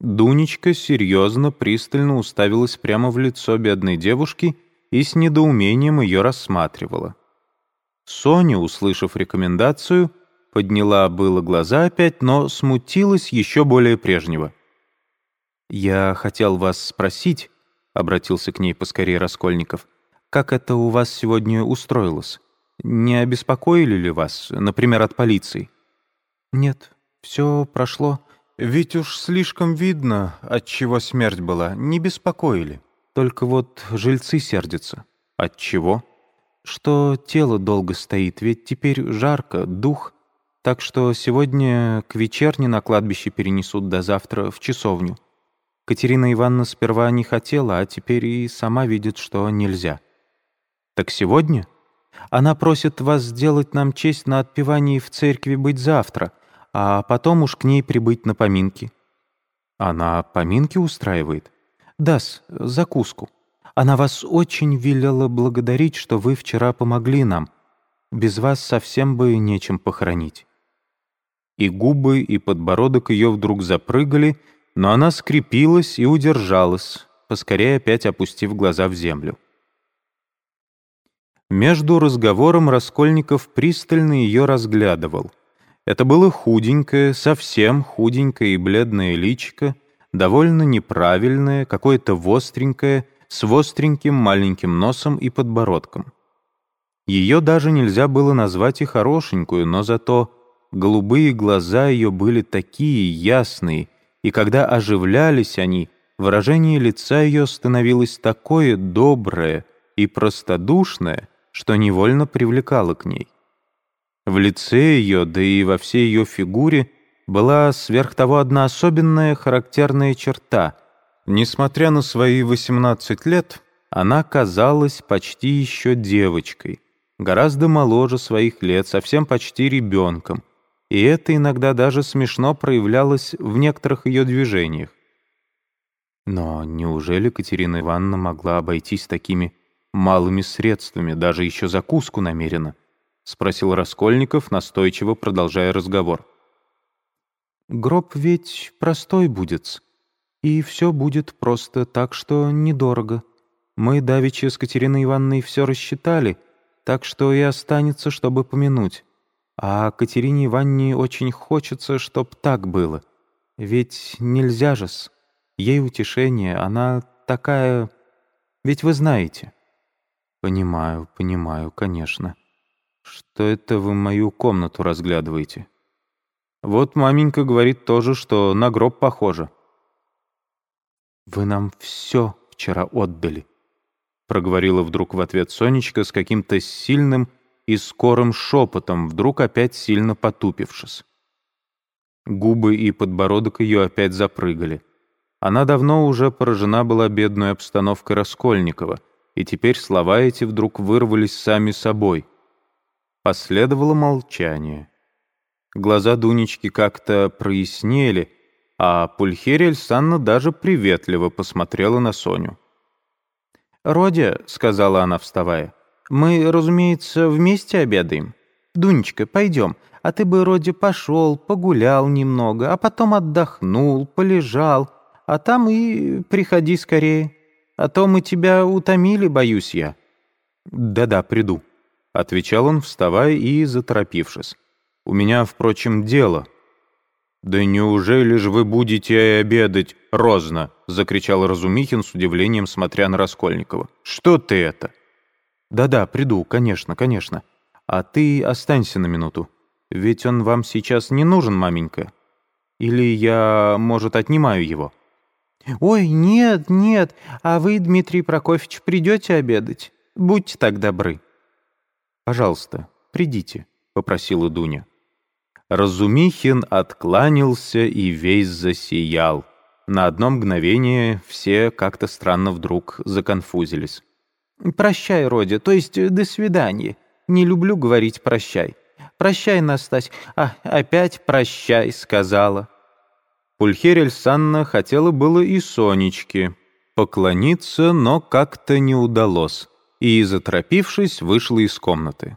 Дунечка серьезно, пристально уставилась прямо в лицо бедной девушки и с недоумением ее рассматривала. Соня, услышав рекомендацию, подняла было глаза опять, но смутилась еще более прежнего. «Я хотел вас спросить», — обратился к ней поскорее Раскольников, «как это у вас сегодня устроилось? Не обеспокоили ли вас, например, от полиции?» «Нет, все прошло. Ведь уж слишком видно, от чего смерть была. Не беспокоили. Только вот жильцы сердятся. От чего? Что тело долго стоит, ведь теперь жарко, дух. Так что сегодня к вечерне на кладбище перенесут до завтра в часовню. Катерина Ивановна сперва не хотела, а теперь и сама видит, что нельзя. Так сегодня? Она просит вас сделать нам честь на отпевании в церкви быть завтра, а потом уж к ней прибыть на поминки». «Она поминки устраивает?» «Да-с, закуску. Она вас очень велела благодарить, что вы вчера помогли нам. Без вас совсем бы нечем похоронить». И губы, и подбородок ее вдруг запрыгали, но она скрепилась и удержалась, поскорее опять опустив глаза в землю. Между разговором Раскольников пристально ее разглядывал. Это было худенькое, совсем худенькое и бледное личико, довольно неправильное, какое-то востренькое, с востреньким маленьким носом и подбородком. Ее даже нельзя было назвать и хорошенькую, но зато голубые глаза ее были такие ясные, и когда оживлялись они, выражение лица ее становилось такое доброе и простодушное, что невольно привлекало к ней. В лице ее, да и во всей ее фигуре, была сверх того одна особенная характерная черта. Несмотря на свои 18 лет, она казалась почти еще девочкой, гораздо моложе своих лет, совсем почти ребенком, и это иногда даже смешно проявлялось в некоторых ее движениях. Но неужели Катерина Ивановна могла обойтись такими малыми средствами, даже еще закуску намеренно? — спросил Раскольников, настойчиво продолжая разговор. «Гроб ведь простой будет, и все будет просто так, что недорого. Мы давеча с Катериной Ивановной все рассчитали, так что и останется, чтобы помянуть. А Катерине Ивановне очень хочется, чтоб так было. Ведь нельзя же-с. Ей утешение, она такая... Ведь вы знаете». «Понимаю, понимаю, конечно». «Что это вы мою комнату разглядываете?» «Вот маменька говорит тоже, что на гроб похоже». «Вы нам все вчера отдали», — проговорила вдруг в ответ Сонечка с каким-то сильным и скорым шепотом, вдруг опять сильно потупившись. Губы и подбородок ее опять запрыгали. Она давно уже поражена была бедной обстановкой Раскольникова, и теперь слова эти вдруг вырвались сами собой — Последовало молчание. Глаза Дунечки как-то прояснели, а Пульхерия Альсанна даже приветливо посмотрела на Соню. «Родя», — сказала она, вставая, — «мы, разумеется, вместе обедаем. Дунечка, пойдем, а ты бы, Родя, пошел, погулял немного, а потом отдохнул, полежал, а там и приходи скорее. А то мы тебя утомили, боюсь я». «Да-да, приду», — отвечал он, вставая и заторопившись. «У меня, впрочем, дело». «Да неужели же вы будете обедать, розно?» — закричал Разумихин с удивлением, смотря на Раскольникова. «Что ты это?» «Да-да, приду, конечно, конечно. А ты останься на минуту. Ведь он вам сейчас не нужен, маменька. Или я, может, отнимаю его?» «Ой, нет, нет, а вы, Дмитрий Прокофьевич, придете обедать? Будьте так добры». «Пожалуйста, придите», — попросила Дуня. Разумихин откланялся и весь засиял. На одно мгновение все как-то странно вдруг законфузились. «Прощай, Родя, то есть до свидания. Не люблю говорить «прощай». «Прощай, Настась». А, опять «прощай», — сказала. Пульхерель Санна хотела было и Сонечке поклониться, но как-то не удалось и, заторопившись, вышла из комнаты.